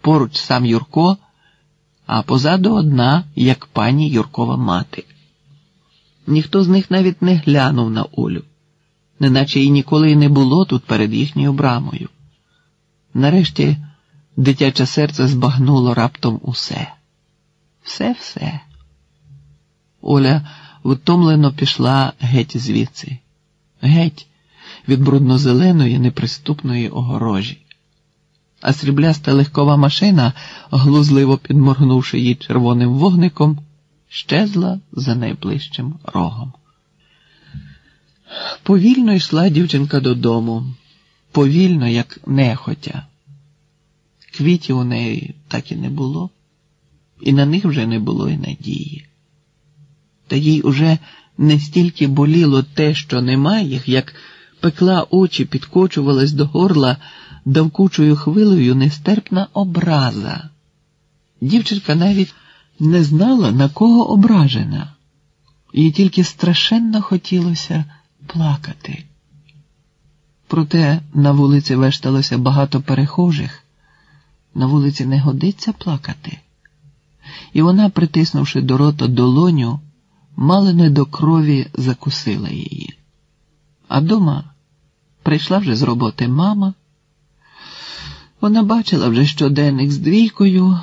поруч сам Юрко, а позаду одна, як пані Юркова мати. Ніхто з них навіть не глянув на Олю, неначе й ніколи й не було тут перед їхньою брамою. Нарешті дитяче серце збагнуло раптом усе. Все-все. Оля втомлено пішла геть звідси, геть від брудно-зеленої неприступної огорожі. А срібляста легкова машина, глузливо підморгнувши її червоним вогником, щезла за найближчим рогом. Повільно йшла дівчинка додому, повільно, як нехотя. Квітів у неї так і не було, і на них вже не було і надії. Та їй уже не стільки боліло те, що нема їх, як пекла очі, підкочувалась до горла давкучою хвилею нестерпна образа. Дівчинка навіть не знала, на кого ображена, їй тільки страшенно хотілося плакати. Проте на вулиці вешталося багато перехожих, на вулиці не годиться плакати. І вона, притиснувши до рота долоню, мало не до крові закусила її. А дома прийшла вже з роботи мама. Вона бачила вже щоденник з двійкою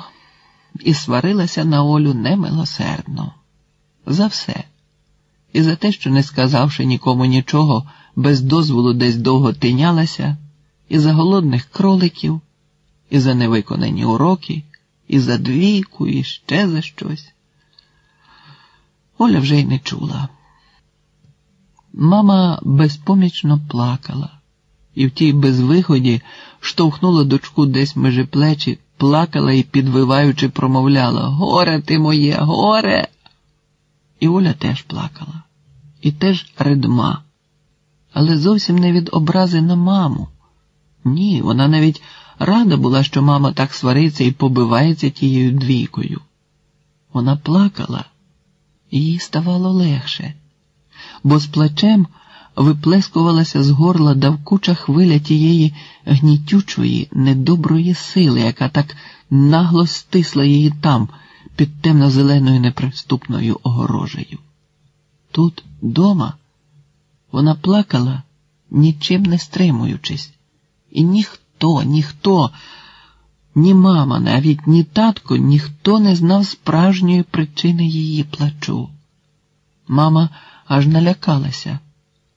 і сварилася на Олю немилосердно. За все. І за те, що, не сказавши нікому нічого, без дозволу десь довго тинялася, і за голодних кроликів, і за невиконані уроки, і за двійку, і ще за щось. Оля вже й не чула. Мама безпомічно плакала, і в тій безвиході штовхнула дочку десь межи плечі, плакала і, підвиваючи, промовляла Горе ти моє, горе. І Оля теж плакала, і теж редма, але зовсім не від образи на маму. Ні, вона навіть рада була, що мама так свариться і побивається тією двійкою. Вона плакала, їй ставало легше, бо з плачем виплескувалася з горла давкуча хвиля тієї гнітючої, недоброї сили, яка так нагло стисла її там, під темно-зеленою неприступною огорожею. Тут, дома, вона плакала, нічим не стримуючись, і ніхто, ніхто, ні мама, навіть ні татко, ніхто не знав справжньої причини її плачу. Мама аж налякалася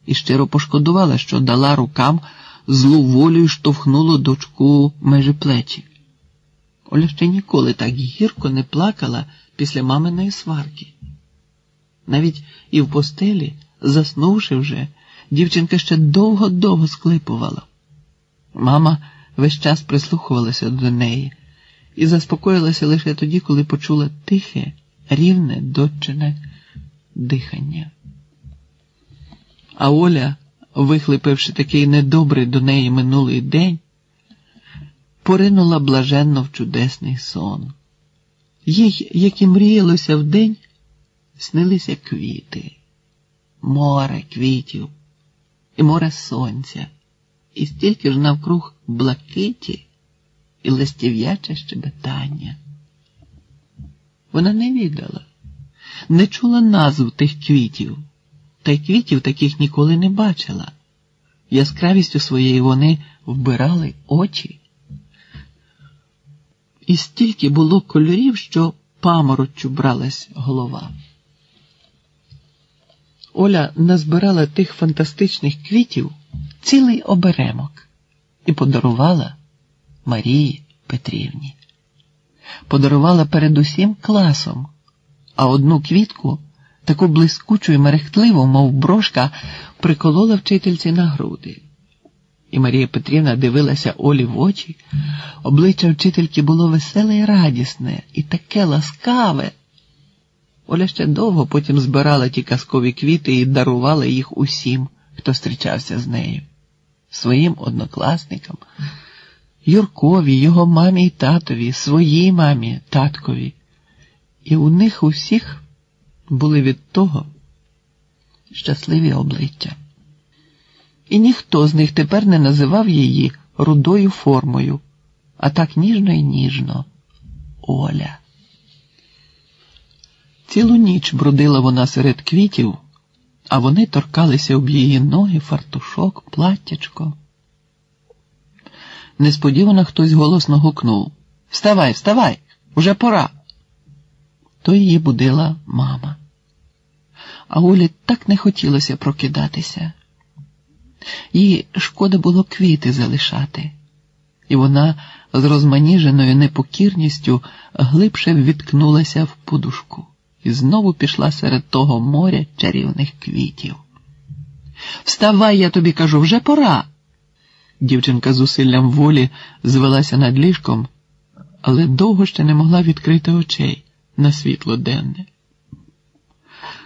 і щиро пошкодувала, що дала рукам злу волю й штовхнула дочку межі плечі. Оля ще ніколи так гірко не плакала після маминої сварки. Навіть і в постелі, заснувши вже, дівчинка ще довго-довго склипувала. Мама весь час прислухувалася до неї і заспокоїлася лише тоді, коли почула тихе, рівне, дочине дихання. А Оля, вихлипивши такий недобрий до неї минулий день, поринула блаженно в чудесний сон. Їй, як і мріялося вдень, снилися квіти, море квітів і море сонця, і стільки ж навкруг блакиті і листів'яче щебетання. Вона не відала, не чула назв тих квітів, та й квітів таких ніколи не бачила. Яскравістю своєї вони вбирали очі. І стільки було кольорів, що памороччю бралась голова. Оля назбирала тих фантастичних квітів цілий оберемок і подарувала Марії Петрівні. Подарувала передусім класом, а одну квітку, таку блискучу і мерехтливу, мов брошка, приколола вчительці на груди. І Марія Петрівна дивилася Олі в очі, обличчя вчительки було веселе і радісне, і таке ласкаве. Оля ще довго потім збирала ті казкові квіти і дарувала їх усім, хто зустрічався з нею, своїм однокласникам, Юркові, його мамі й татові, своїй мамі, таткові. І у них усіх були від того щасливі обличчя. І ніхто з них тепер не називав її рудою формою а так ніжно і ніжно. Оля. Цілу ніч бродила вона серед квітів, а вони торкалися об її ноги, фартушок, платтячко. Несподівано хтось голосно гукнув Вставай, вставай, уже пора. То її будила мама. А Олі так не хотілося прокидатися. Їй шкода було квіти залишати, і вона з розманіженою непокірністю глибше відкнулася в подушку і знову пішла серед того моря чарівних квітів. Вставай, я тобі кажу, вже пора. Дівчинка з усиллям волі звелася над ліжком, але довго ще не могла відкрити очей на світло денне.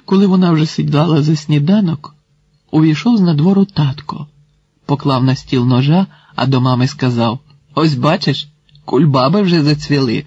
Коли вона вже сідала за сніданок, увійшов з надвору татко, поклав на стіл ножа, а до мами сказав Ось бачиш, кульбаби вже зацвіли.